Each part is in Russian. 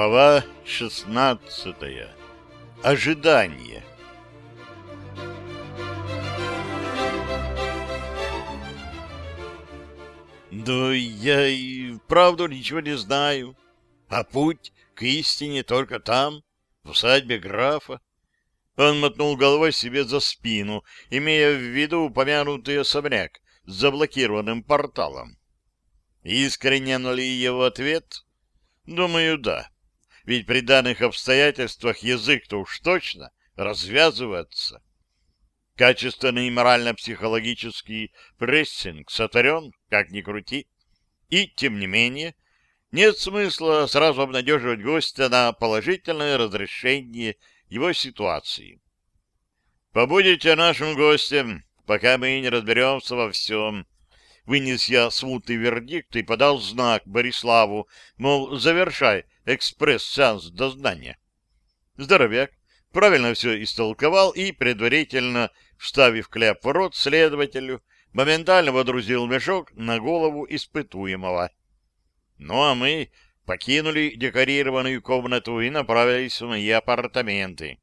Глава шестнадцатая. Ожидание. Да я и вправду ничего не знаю. А путь к истине только там, в усадьбе графа. Он мотнул головой себе за спину, имея в виду упомянутый особняк с заблокированным порталом. Искренен ли его ответ? Думаю, да. Ведь при данных обстоятельствах язык-то уж точно развязывается. Качественный морально-психологический прессинг сотворен, как ни крути. И, тем не менее, нет смысла сразу обнадеживать гостя на положительное разрешение его ситуации. Побудете нашим гостем, пока мы не разберемся во всем. Вынес я смутный вердикт и подал знак Бориславу, мол, завершай экспресс-сеанс дознания. Здоровяк правильно все истолковал и, предварительно вставив кляп в рот следователю, моментально водрузил мешок на голову испытуемого. Ну а мы покинули декорированную комнату и направились в мои апартаменты.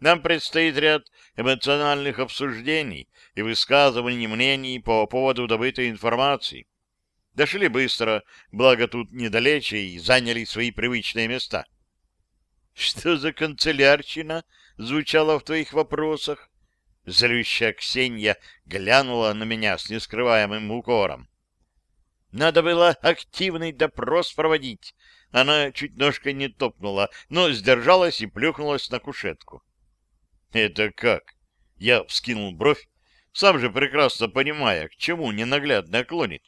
Нам предстоит ряд эмоциональных обсуждений и высказываний мнений по поводу добытой информации. Дошли быстро, благо тут недалече, и заняли свои привычные места. — Что за канцелярщина звучала в твоих вопросах? Злющая Ксения глянула на меня с нескрываемым укором. Надо было активный допрос проводить. Она чуть ножкой не топнула, но сдержалась и плюхнулась на кушетку. Это как? Я вскинул бровь, сам же прекрасно понимая, к чему ненаглядно клонит.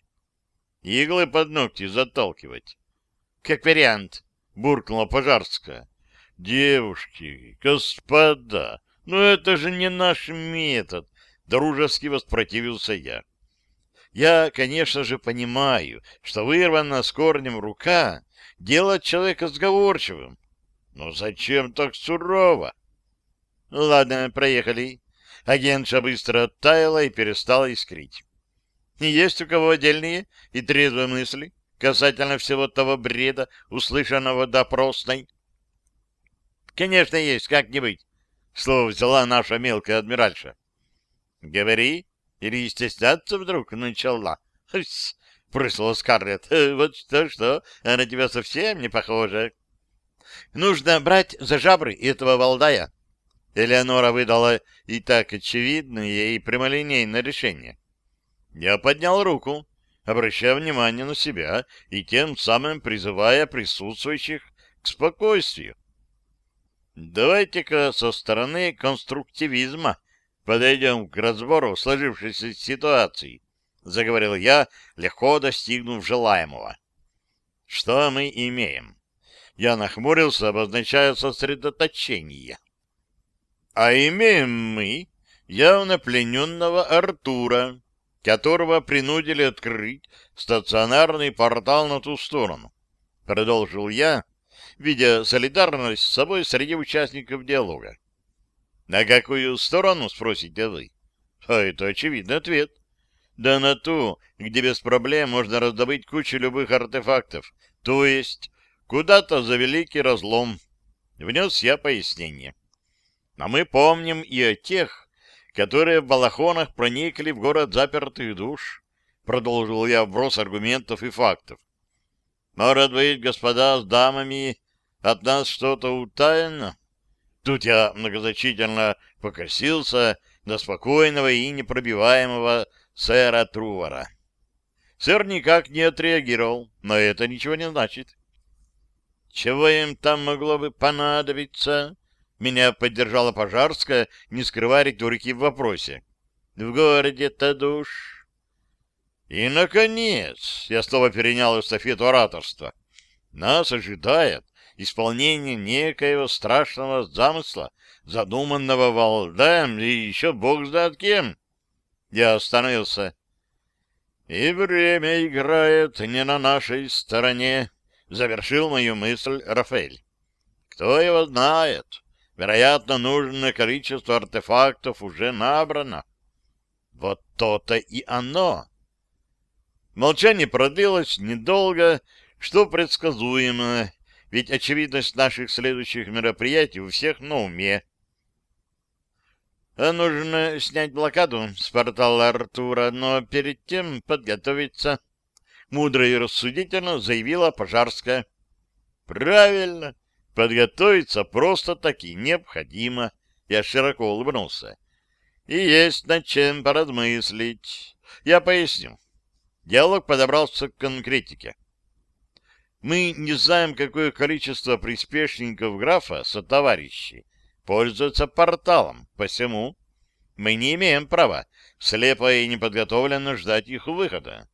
Иглы под ногти заталкивать. Как вариант, буркнула Пожарская. Девушки, господа, ну это же не наш метод, дружески воспротивился я. Я, конечно же, понимаю, что вырвана с корнем рука делает человека сговорчивым. Но зачем так сурово? Ладно, проехали. Агентша быстро оттаяла и перестала искрить. Есть у кого отдельные и трезвые мысли касательно всего того бреда, услышанного допросной? Конечно, есть, как-нибудь. Слово взяла наша мелкая адмиральша. Говори, или стесняться вдруг начала. Хс, прысла Скарлетт. Вот что-что, а на тебя совсем не похоже. Нужно брать за жабры этого валдая. Элеонора выдала и так очевидное и прямолинейное решение. Я поднял руку, обращая внимание на себя и тем самым призывая присутствующих к спокойствию. Давайте-ка со стороны конструктивизма подойдем к разбору сложившейся ситуации, заговорил я, легко достигнув желаемого. Что мы имеем? Я нахмурился, обозначая сосредоточение. А имеем мы явно плененного Артура, которого принудили открыть стационарный портал на ту сторону. Продолжил я, видя солидарность с собой среди участников диалога. На какую сторону, спросите вы? А это очевидный ответ. Да на ту, где без проблем можно раздобыть кучу любых артефактов, то есть куда-то за великий разлом. Внес я пояснение. А мы помним и о тех, которые в балахонах проникли в город запертых душ. Продолжил я вброс аргументов и фактов. Может быть, господа с дамами от нас что-то утаено? Тут я многозначительно покосился на спокойного и непробиваемого сэра Трувора. Сэр никак не отреагировал, но это ничего не значит. Чего им там могло бы понадобиться? Меня поддержала Пожарская, не скрывая риторики в вопросе. В городе-то душ. И, наконец, я снова перенял эстафету ораторства. Нас ожидает исполнение некоего страшного замысла, задуманного Валдаем и еще бог знает кем. Я остановился. И время играет не на нашей стороне, завершил мою мысль Рафаэль. Кто его знает? Вероятно, нужное количество артефактов уже набрано. Вот то-то и оно. Молчание продлилось недолго, что предсказуемо, ведь очевидность наших следующих мероприятий у всех на уме. А нужно снять блокаду с портала Артура, но перед тем подготовиться. Мудро и рассудительно заявила Пожарская. Правильно, подготовиться просто-таки необходимо. Я широко улыбнулся. И есть над чем поразмыслить. Я поясню. Диалог подобрался к конкретике. Мы не знаем, какое количество приспешников графа сотоварищей пользуются порталом, посему мы не имеем права слепо и неподготовленно ждать их выхода.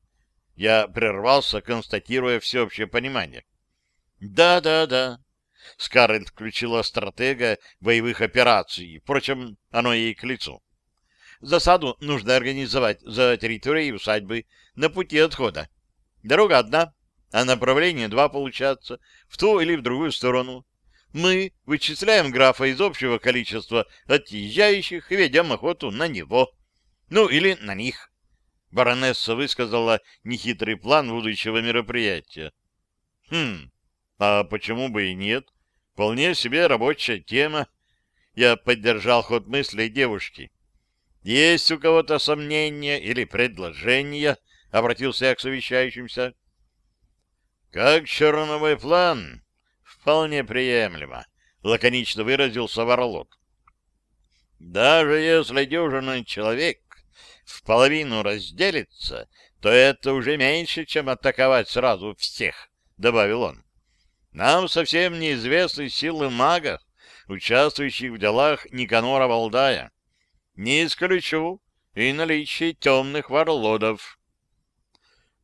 Я прервался, констатируя всеобщее понимание. «Да, да, да». Скарлетт включила стратега боевых операций. Впрочем, оно ей к лицу. Засаду нужно организовать за территорией усадьбы на пути отхода. Дорога одна, а направление два получаться, в ту или в другую сторону. Мы вычисляем графа из общего количества отъезжающих и ведем охоту на него. Ну, или на них. Баронесса высказала нехитрый план будущего мероприятия. Хм, а почему бы и нет? Вполне себе рабочая тема. Я поддержал ход мыслей девушки. Есть у кого-то сомнения или предложения? Обратился я к совещающимся. Как черновой план? Вполне приемлемо, лаконично выразился Варлот. Даже если дюжина человек в половину разделится, то это уже меньше, чем атаковать сразу всех, добавил он. Нам совсем неизвестны силы магов, участвующих в делах Никанора Валдая. Не исключу и наличие темных варлодов.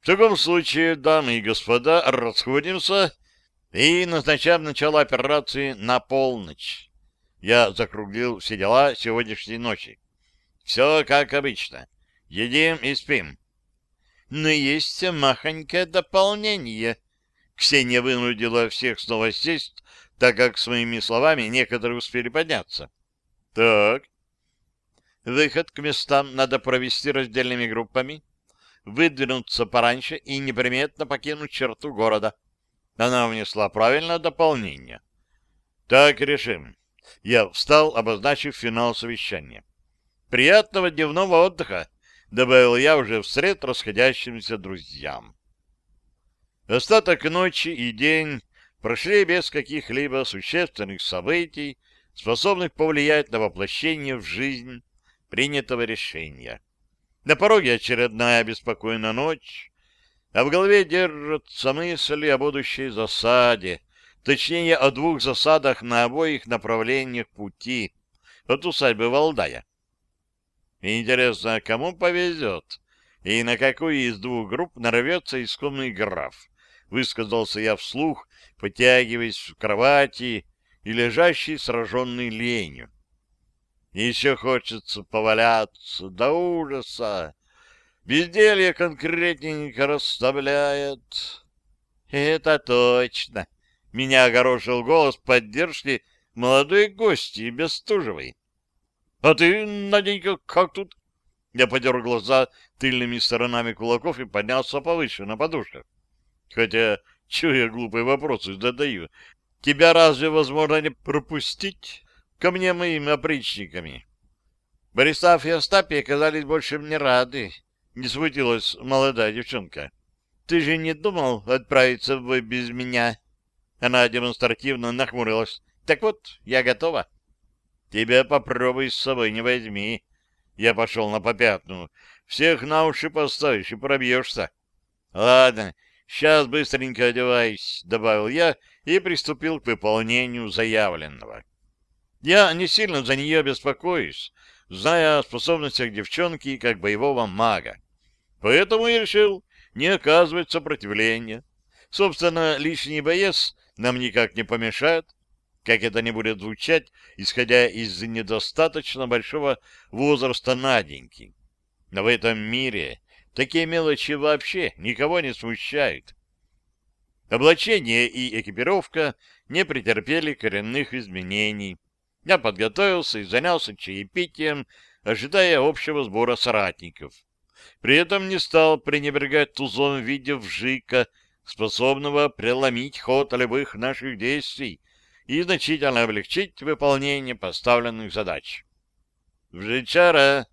В таком случае, дамы и господа, расходимся и назначаем начало операции на полночь. Я закруглил все дела сегодняшней ночи. Все как обычно. Едим и спим. Но есть махонькое дополнение. Ксения вынудила всех снова сесть, так как с моими словами некоторые успели подняться. Так. Выход к местам надо провести раздельными группами выдвинуться пораньше и неприметно покинуть черту города. Она внесла правильное дополнение. Так решим. Я встал, обозначив финал совещания. Приятного дневного отдыха, добавил я уже вслед расходящимся друзьям. Остаток ночи и день прошли без каких-либо существенных событий, способных повлиять на воплощение в жизнь принятого решения. На пороге очередная беспокойная ночь, а в голове держатся мысли о будущей засаде, точнее, о двух засадах на обоих направлениях пути от усадьбы Валдая. Интересно, кому повезет и на какую из двух групп нарвется искомный граф? Высказался я вслух, потягиваясь в кровати и лежащий сраженный ленью. Еще хочется поваляться до ужаса. Безделье конкретненько расставляет. Это точно. Меня огорошил голос поддержки молодой гости Бестужевой. А ты, Наденька, как тут? Я подер глаза тыльными сторонами кулаков и поднялся повыше на подушках. Хотя, чего я глупые вопросы задаю? Тебя разве возможно не пропустить? ко мне моими опричниками. Борислав и Остапий оказались больше мне рады, не смутилась молодая девчонка. Ты же не думал отправиться в бой без меня? Она демонстративно нахмурилась. Так вот, я готова. Тебя попробуй с собой не возьми. Я пошел на попятную. Всех на уши поставишь и пробьешься. Ладно, сейчас быстренько одеваюсь, добавил я и приступил к выполнению заявленного. Я не сильно за нее беспокоюсь, зная о способностях девчонки как боевого мага. Поэтому я решил не оказывать сопротивления. Собственно, лишний боец нам никак не помешает, как это не будет звучать, исходя из недостаточно большого возраста Наденьки. Но в этом мире такие мелочи вообще никого не смущают. Облачение и экипировка не претерпели коренных изменений. Я подготовился и занялся чаепитием, ожидая общего сбора соратников. При этом не стал пренебрегать тузом в виде вжика, способного преломить ход любых наших действий и значительно облегчить выполнение поставленных задач. В Жичара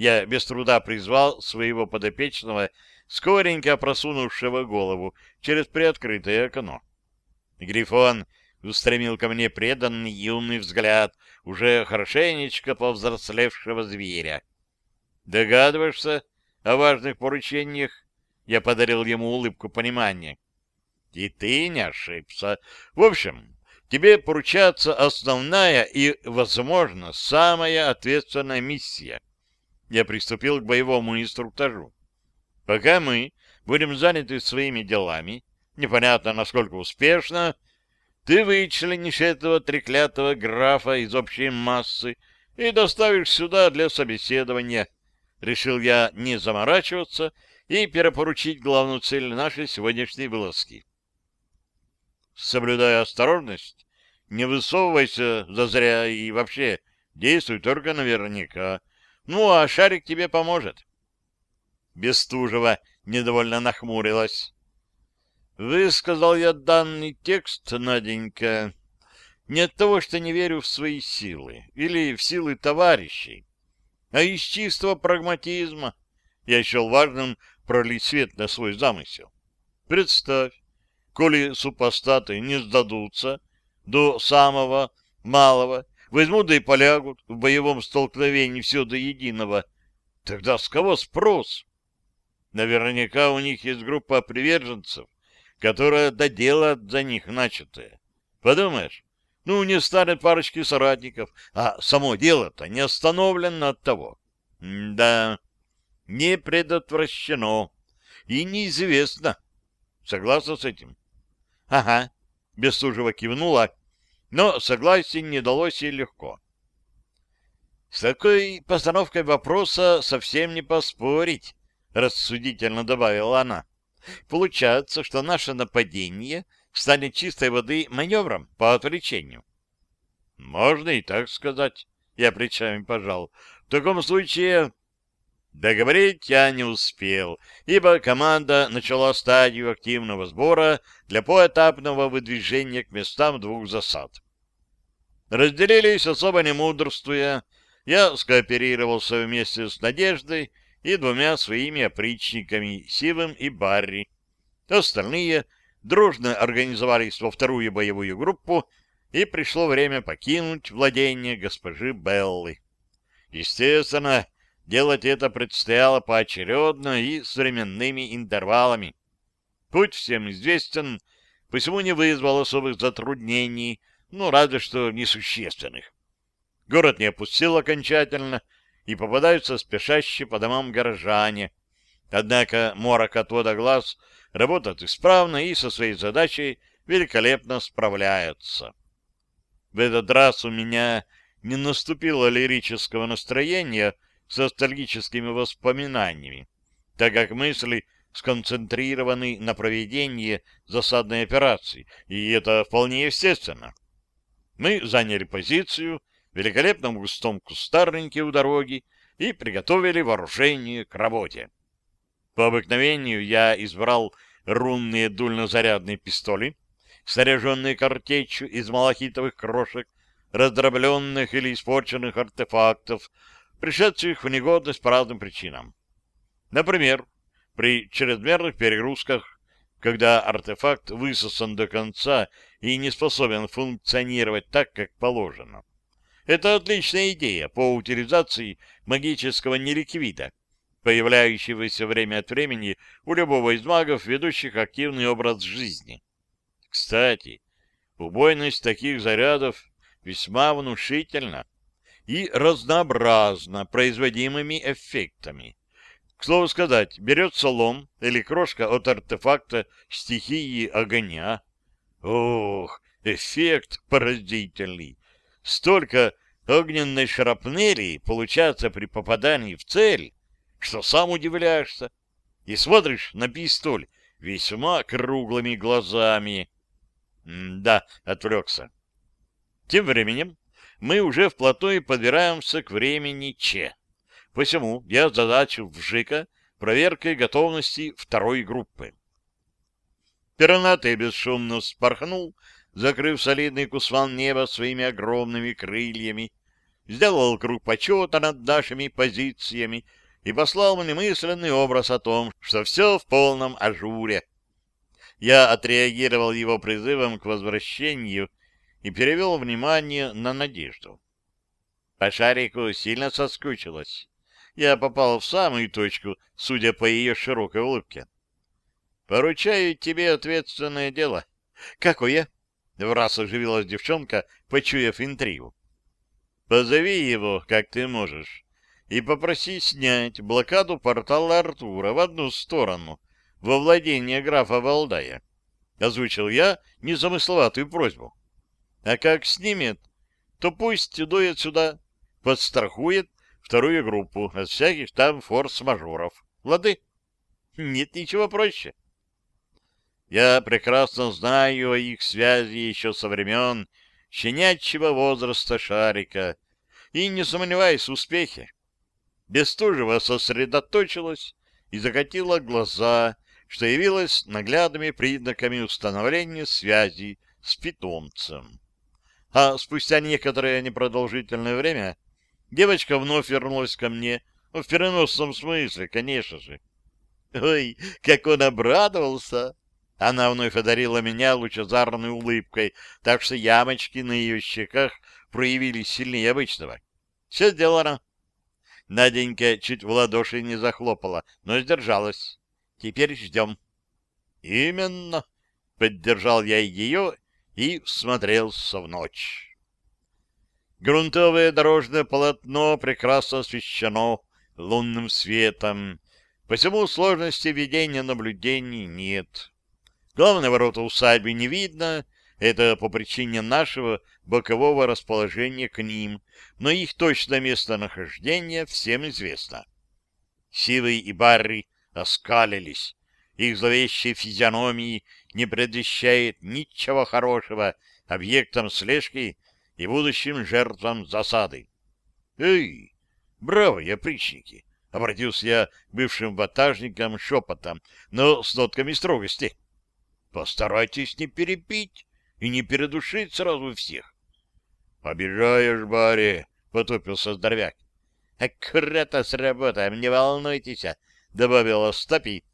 я без труда призвал своего подопечного, скоренько просунувшего голову через приоткрытое окно. Грифон устремил ко мне преданный юный взгляд уже хорошенечко повзрослевшего зверя. «Догадываешься о важных поручениях?» Я подарил ему улыбку понимания. «И ты не ошибся. В общем, тебе поручается основная и, возможно, самая ответственная миссия. Я приступил к боевому инструктажу. Пока мы будем заняты своими делами, непонятно, насколько успешно, ты вычленишь этого треклятого графа из общей массы и доставишь сюда для собеседования. Решил я не заморачиваться и перепоручить главную цель нашей сегодняшней вылазки. Соблюдая осторожность, не высовывайся зазря и вообще действуй только наверняка. Ну, а шарик тебе поможет. Бестужева недовольно нахмурилась. Высказал я данный текст, Наденька, не от того, что не верю в свои силы или в силы товарищей, а из чистого прагматизма. Я счел важным пролить свет на свой замысел. Представь, коли супостаты не сдадутся до самого малого, возьмут да и полягут в боевом столкновении все до единого, тогда с кого спрос? Наверняка у них есть группа приверженцев, которая доделает за них начатое. Подумаешь, ну, не станет парочки соратников, а само дело-то не остановлено от того. Да, не предотвращено и неизвестно. Согласна с этим? Ага, Бестужева кивнула, но согласие не далось ей легко. С такой постановкой вопроса совсем не поспорить, рассудительно добавила она. Получается, что наше нападение станет чистой воды маневром по отвлечению. Можно и так сказать. Я плечами пожал. В таком случае... Договорить я не успел, ибо команда начала стадию активного сбора для поэтапного выдвижения к местам двух засад. Разделились особо не мудрствуя. Я скооперировался вместе с Надеждой и двумя своими опричниками, Сивым и Барри. Остальные дружно организовались во вторую боевую группу, и пришло время покинуть владение госпожи Беллы. Естественно, делать это предстояло поочередно и с временными интервалами. Путь всем известен, посему не вызвал особых затруднений, ну, разве что несущественных. Город не опустил окончательно, и попадаются спешащие по домам горожане. Однако морок отвода глаз работает исправно и со своей задачей великолепно справляются. В этот раз у меня не наступило лирического настроения с ностальгическими воспоминаниями, так как мысли сконцентрированы на проведении засадной операции, и это вполне естественно. Мы заняли позицию, великолепном густом кустарнике у дороги и приготовили вооружение к работе. По обыкновению я избрал рунные дульнозарядные пистоли, снаряженные картечью из малахитовых крошек, раздробленных или испорченных артефактов, пришедших в негодность по разным причинам. Например, при чрезмерных перегрузках, когда артефакт высосан до конца и не способен функционировать так, как положено. Это отличная идея по утилизации магического неликвида, появляющегося время от времени у любого из магов, ведущих активный образ жизни. Кстати, убойность таких зарядов весьма внушительна и разнообразна производимыми эффектами. К слову сказать, берется лом или крошка от артефакта стихии огня. Ох, эффект поразительный! Столько огненной шрапнели получается при попадании в цель, что сам удивляешься и смотришь на пистоль весьма круглыми глазами. М да, отвлекся. Тем временем мы уже вплотную подбираемся к времени Че. Посему я задачу в ЖИКа проверкой готовности второй группы. Пернатый бесшумно спорхнул, закрыв солидный кусван неба своими огромными крыльями, сделал круг почета над нашими позициями и послал мне мысленный образ о том, что все в полном ажуре. Я отреагировал его призывом к возвращению и перевел внимание на Надежду. По шарику сильно соскучилась. Я попал в самую точку, судя по ее широкой улыбке. Поручаю тебе ответственное дело. Какое? В раз оживилась девчонка, почуяв интригу. Позови его, как ты можешь, и попроси снять блокаду портала Артура в одну сторону, во владение графа Валдая. Озвучил я незамысловатую просьбу. А как снимет, то пусть дует сюда, подстрахует вторую группу от всяких там форс-мажоров. Лады? Нет ничего проще. Я прекрасно знаю о их связи еще со времен щенячьего возраста шарика и не сомневаюсь в успехе. Бестужева сосредоточилась и закатила глаза, что явилось наглядными признаками установления связи с питомцем. А спустя некоторое непродолжительное время девочка вновь вернулась ко мне, в переносном смысле, конечно же. Ой, как он обрадовался! Она вновь одарила меня лучезарной улыбкой, так что ямочки на ее щеках проявились сильнее обычного. Все сделано. Наденька чуть в ладоши не захлопала, но сдержалась. Теперь ждем. Именно. Поддержал я ее и всмотрелся в ночь. Грунтовое дорожное полотно прекрасно освещено лунным светом. Посему сложности ведения наблюдений нет. Главные ворота усадьбы не видно, это по причине нашего бокового расположения к ним, но их точное местонахождение всем известно. Сивый и Барри оскалились. Их зловещие физиономии не предвещает ничего хорошего объектам слежки и будущим жертвам засады. «Эй, бравые опричники!» — обратился я бывшим ватажникам шепотом, но с нотками строгости. Постарайтесь не перепить и не передушить сразу всех. — Обижаешь, Барри, — потупился здоровяк. — Аккуратно сработаем, не волнуйтесь, — добавил Остапий,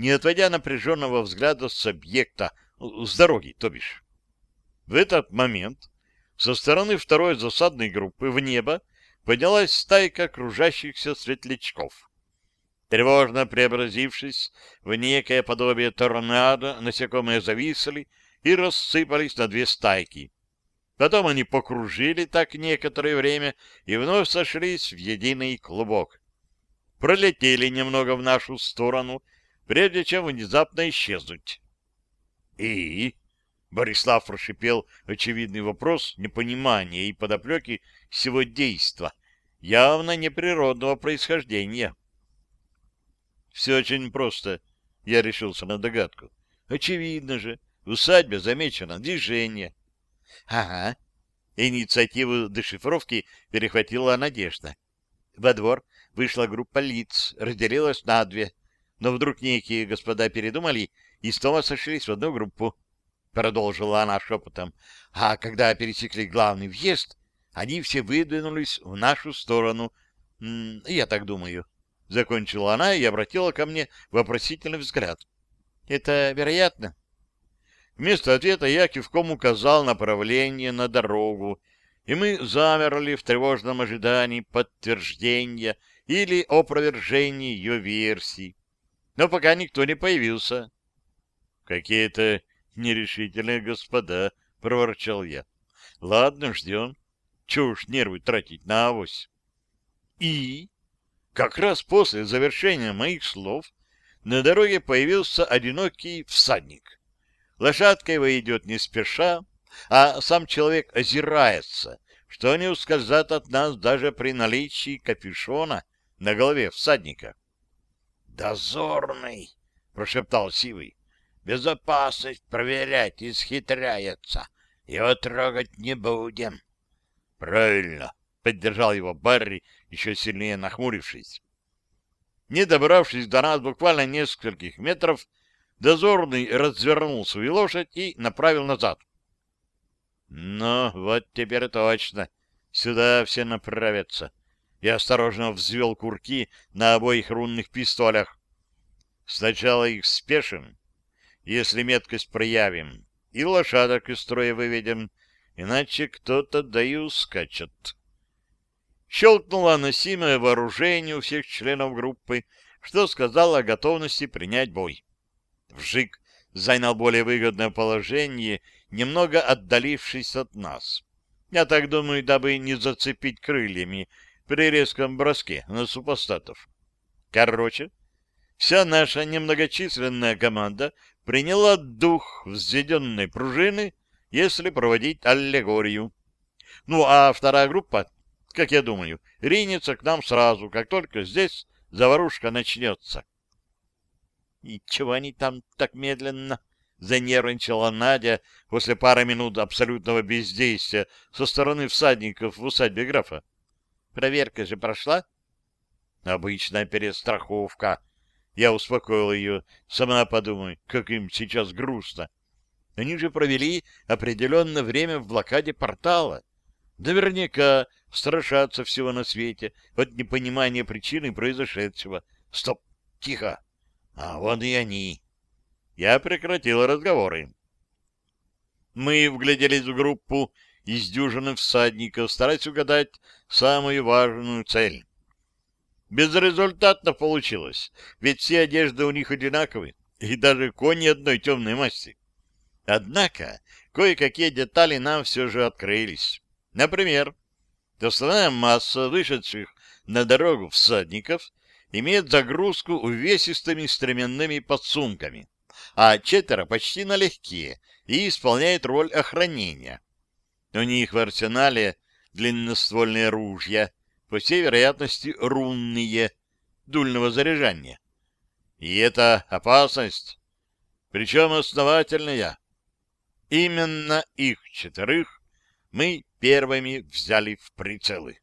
не отводя напряженного взгляда с объекта, с дороги, то бишь. В этот момент со стороны второй засадной группы в небо поднялась стайка кружащихся светлячков. Тревожно преобразившись в некое подобие торнадо, насекомые зависли и рассыпались на две стайки. Потом они покружили так некоторое время и вновь сошлись в единый клубок. Пролетели немного в нашу сторону, прежде чем внезапно исчезнуть. «И?» — Борислав прошипел очевидный вопрос непонимания и подоплеки всего действа, явно неприродного происхождения. Все очень просто. Я решился на догадку. Очевидно же, в усадьбе замечено движение. Ага. Инициативу дешифровки перехватила Надежда. Во двор вышла группа лиц, разделилась на две. Но вдруг некие господа передумали и снова сошлись в одну группу. Продолжила она шепотом. А когда пересекли главный въезд, они все выдвинулись в нашу сторону. Я так думаю. Закончила она и обратила ко мне вопросительный взгляд. «Это вероятно?» Вместо ответа я кивком указал направление на дорогу, и мы замерли в тревожном ожидании подтверждения или опровержения ее версий. Но пока никто не появился. «Какие-то нерешительные господа», — проворчал я. «Ладно, ждем. Чего уж нервы тратить на авось». «И?» Как раз после завершения моих слов на дороге появился одинокий всадник. Лошадка его идет не спеша, а сам человек озирается, что не ускользает от нас даже при наличии капюшона на голове всадника. «Дозорный!» — прошептал Сивый. «Безопасность проверять исхитряется. Его трогать не будем». «Правильно!» — поддержал его Барри, еще сильнее нахмурившись. Не добравшись до нас буквально нескольких метров, Дозорный развернул свою лошадь и направил назад. «Ну, вот теперь точно. Сюда все направятся». Я осторожно взвел курки на обоих рунных пистолях. Сначала их спешим, если меткость проявим, и лошадок из строя выведем, иначе кто-то да и ускачет. Щелкнуло носимое вооружение у всех членов группы, что сказала о готовности принять бой. Вжик занял более выгодное положение, немного отдалившись от нас. Я так думаю, дабы не зацепить крыльями при резком броске на супостатов. Короче, вся наша немногочисленная команда приняла дух взведенной пружины, если проводить аллегорию. Ну, а вторая группа, как я думаю, ринется к нам сразу, как только здесь заварушка начнется. — И чего они там так медленно? — занервничала Надя после пары минут абсолютного бездействия со стороны всадников в усадьбе графа. — Проверка же прошла? — Обычная перестраховка. Я успокоил ее. Сама подумай, как им сейчас грустно. Они же провели определенное время в блокаде портала. Наверняка страшатся всего на свете от непонимания причины произошедшего. Стоп! Тихо! А вон и они. Я прекратил разговоры. Мы вгляделись в группу из дюжины всадников, стараясь угадать самую важную цель. Безрезультатно получилось, ведь все одежды у них одинаковые, и даже кони одной темной масти. Однако кое-какие детали нам все же открылись. Например, основная масса вышедших на дорогу всадников имеет загрузку увесистыми стременными подсумками, а четверо почти налегке и исполняет роль охранения. У них в арсенале длинноствольные ружья, по всей вероятности рунные, дульного заряжания. И это опасность, причем основательная. Именно их четверых мы первыми взяли в прицелы.